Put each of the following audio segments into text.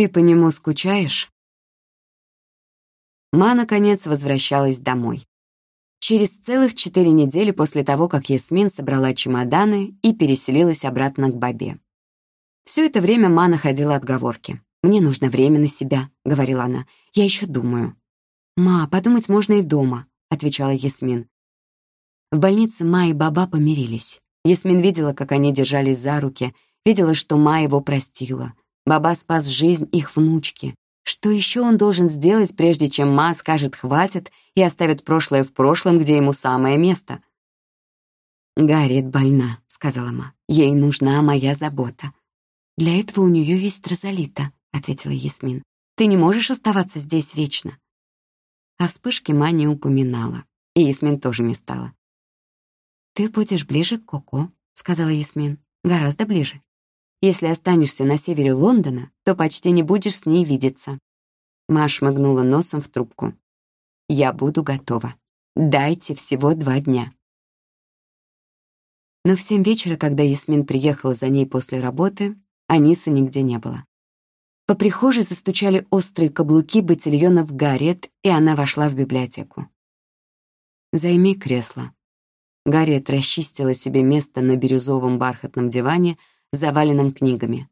Ты по нему скучаешь?» Ма, наконец, возвращалась домой. Через целых четыре недели после того, как Ясмин собрала чемоданы и переселилась обратно к Бабе. Все это время Ма находила отговорки. «Мне нужно время на себя», — говорила она. «Я еще думаю». «Ма, подумать можно и дома», — отвечала Ясмин. В больнице Ма и Баба помирились. Ясмин видела, как они держались за руки, видела, что Ма его простила. Баба спас жизнь их внучки. Что еще он должен сделать, прежде чем Ма скажет «хватит» и оставит прошлое в прошлом, где ему самое место? «Гарриет больна», — сказала Ма. «Ей нужна моя забота». «Для этого у нее есть Розалита», — ответила Ясмин. «Ты не можешь оставаться здесь вечно». О вспышке Ма не упоминала, и Ясмин тоже не стала. «Ты будешь ближе к Коко», — сказала Ясмин. «Гораздо ближе. Если останешься на севере Лондона, то почти не будешь с ней видеться». Маш шмыгнула носом в трубку. «Я буду готова. Дайте всего два дня». Но в семь вечера, когда Ясмин приехала за ней после работы, Анисы нигде не было. По прихожей застучали острые каблуки ботильонов Гарриет, и она вошла в библиотеку. «Займи кресло». Гарриет расчистила себе место на бирюзовом бархатном диване, заваленном книгами.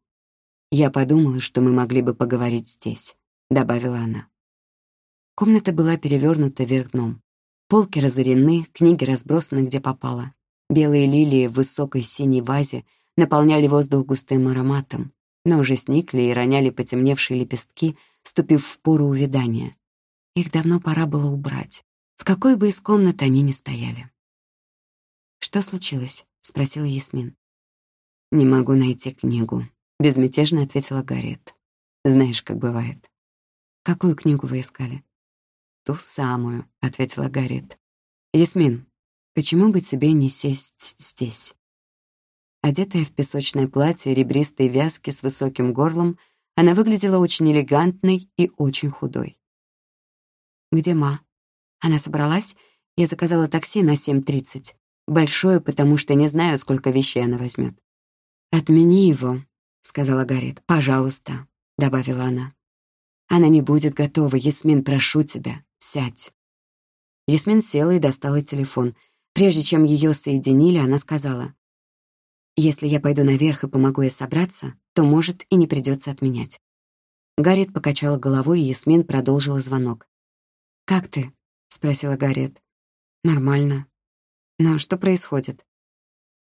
«Я подумала, что мы могли бы поговорить здесь», — добавила она. Комната была перевернута вверх дном. Полки разорены, книги разбросаны где попало. Белые лилии в высокой синей вазе наполняли воздух густым ароматом, но уже сникли и роняли потемневшие лепестки, ступив в пору увядания. Их давно пора было убрать, в какой бы из комнат они ни стояли. «Что случилось?» — спросила Ясмин. «Не могу найти книгу», — безмятежно ответила Гарриет. «Знаешь, как бывает». «Какую книгу вы искали?» «Ту самую», — ответила Гарриет. «Ясмин, почему бы тебе не сесть здесь?» Одетая в песочное платье ребристой вязки с высоким горлом, она выглядела очень элегантной и очень худой. «Где Ма?» Она собралась? Я заказала такси на 7.30. Большое, потому что не знаю, сколько вещей она возьмет. «Отмени его», — сказала Гарриет. «Пожалуйста», — добавила она. «Она не будет готова. Ясмин, прошу тебя, сядь». Ясмин села и достала телефон. Прежде чем ее соединили, она сказала, «Если я пойду наверх и помогу ей собраться, то, может, и не придется отменять». Гарриет покачала головой, и Ясмин продолжила звонок. «Как ты?» — спросила Гарриет. «Нормально. Но что происходит?»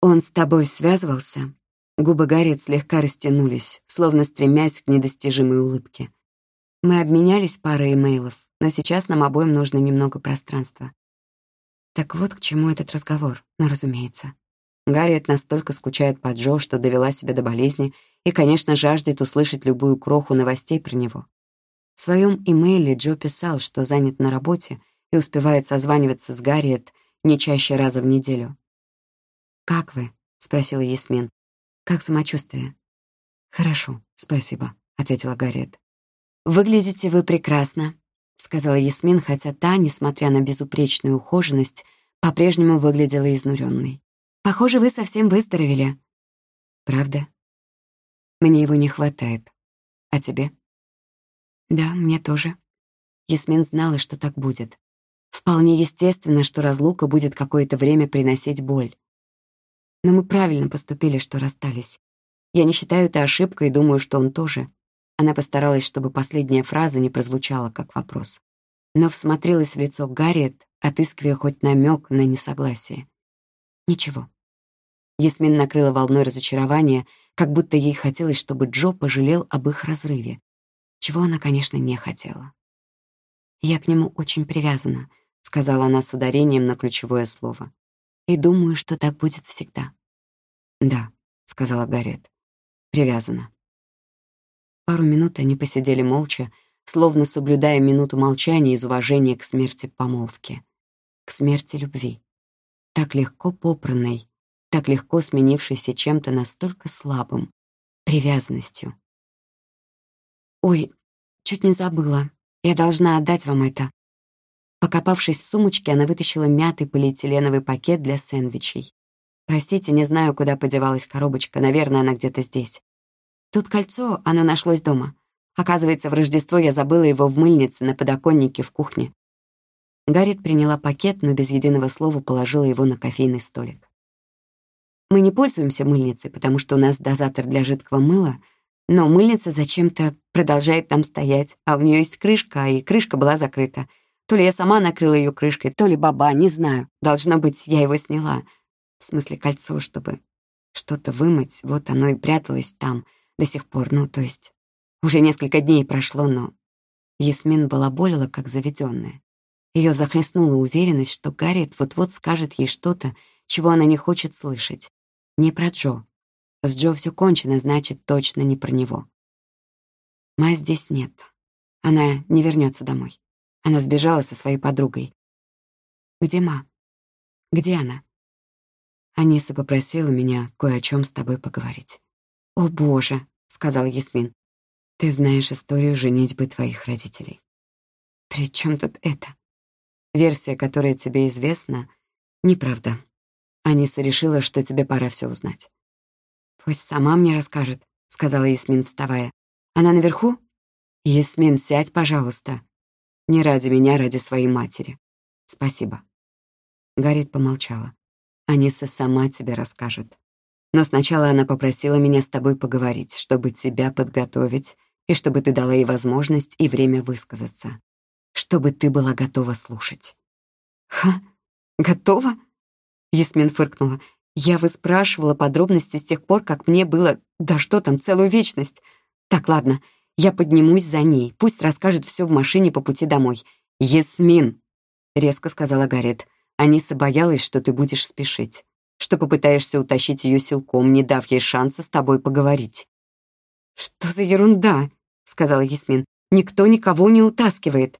«Он с тобой связывался?» Губы Гарриет слегка растянулись, словно стремясь к недостижимой улыбке. Мы обменялись парой имейлов, но сейчас нам обоим нужно немного пространства. Так вот к чему этот разговор, ну, разумеется. Гарриет настолько скучает по Джо, что довела себя до болезни и, конечно, жаждет услышать любую кроху новостей про него. В своем имейле Джо писал, что занят на работе и успевает созваниваться с Гарриет не чаще раза в неделю. «Как вы?» — спросила Ясмин. Как самочувствие?» «Хорошо, спасибо», — ответила Гарриет. «Выглядите вы прекрасно», — сказала Ясмин, хотя та, несмотря на безупречную ухоженность, по-прежнему выглядела изнуренной. «Похоже, вы совсем выздоровели». «Правда?» «Мне его не хватает. А тебе?» «Да, мне тоже». Ясмин знала, что так будет. Вполне естественно, что разлука будет какое-то время приносить боль. Но мы правильно поступили, что расстались. Я не считаю это ошибкой и думаю, что он тоже. Она постаралась, чтобы последняя фраза не прозвучала как вопрос. Но всмотрелась в лицо Гарриет, отыскивая хоть намек на несогласие. Ничего. Ясмин накрыла волной разочарования, как будто ей хотелось, чтобы Джо пожалел об их разрыве. Чего она, конечно, не хотела. «Я к нему очень привязана», — сказала она с ударением на ключевое слово. «И думаю, что так будет всегда. «Да», — сказала Гарриет. «Привязана». Пару минут они посидели молча, словно соблюдая минуту молчания из уважения к смерти помолвки, к смерти любви. Так легко попранной, так легко сменившейся чем-то настолько слабым, привязанностью. «Ой, чуть не забыла. Я должна отдать вам это». Покопавшись в сумочке, она вытащила мятый полиэтиленовый пакет для сэндвичей. Простите, не знаю, куда подевалась коробочка. Наверное, она где-то здесь. Тут кольцо, оно нашлось дома. Оказывается, в Рождество я забыла его в мыльнице на подоконнике в кухне. Гарриет приняла пакет, но без единого слова положила его на кофейный столик. Мы не пользуемся мыльницей, потому что у нас дозатор для жидкого мыла, но мыльница зачем-то продолжает там стоять, а у нее есть крышка, и крышка была закрыта. То ли я сама накрыла ее крышкой, то ли баба, не знаю. Должно быть, я его сняла. В смысле, кольцо, чтобы что-то вымыть, вот оно и пряталось там до сих пор, ну, то есть уже несколько дней прошло, но Ясмин была болела, как заведенная. Ее захлестнула уверенность, что Гарриет вот-вот скажет ей что-то, чего она не хочет слышать. Не про Джо. С Джо все кончено, значит, точно не про него. Ма здесь нет. Она не вернется домой. Она сбежала со своей подругой. Где Ма? Где она? Аниса попросила меня кое о чем с тобой поговорить. «О, Боже!» — сказал Ясмин. «Ты знаешь историю женитьбы твоих родителей». «При чем тут это?» Версия, которая тебе известна, неправда. Аниса решила, что тебе пора все узнать. «Пусть сама мне расскажет», — сказала Ясмин, вставая. «Она наверху?» «Ясмин, сядь, пожалуйста. Не ради меня, ради своей матери. Спасибо». Гарриет помолчала. «Аниса сама тебе расскажет. Но сначала она попросила меня с тобой поговорить, чтобы тебя подготовить и чтобы ты дала ей возможность и время высказаться чтобы ты была готова слушать». «Ха, готова?» Ясмин фыркнула. «Я выспрашивала подробности с тех пор, как мне было... Да что там, целую вечность. Так, ладно, я поднимусь за ней. Пусть расскажет все в машине по пути домой. Ясмин!» Резко сказала Гарет. Аниса боялась, что ты будешь спешить, что попытаешься утащить ее силком, не дав ей шанса с тобой поговорить. «Что за ерунда?» — сказала Ясмин. «Никто никого не утаскивает.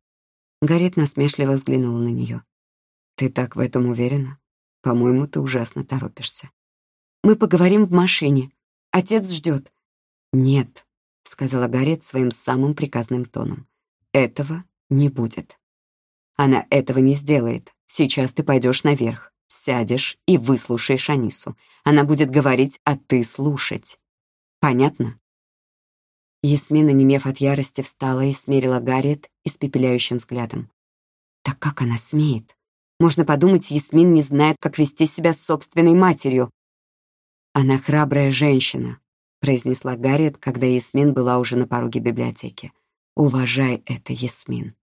Гарет насмешливо взглянула на нее. «Ты так в этом уверена? По-моему, ты ужасно торопишься». «Мы поговорим в машине. Отец ждет. «Нет», — сказала Гарет своим самым приказным тоном. «Этого не будет. Она этого не сделает. Сейчас ты пойдешь наверх, сядешь и выслушаешь Анису. Она будет говорить, а ты слушать. Понятно?» Ясмина, немев от ярости, встала и смерила Гарриет испепеляющим взглядом. «Так как она смеет? Можно подумать, Ясмин не знает, как вести себя с собственной матерью». «Она храбрая женщина», — произнесла Гарриет, когда Ясмин была уже на пороге библиотеки. «Уважай это, Ясмин.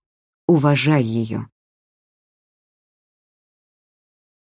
Уважай ее».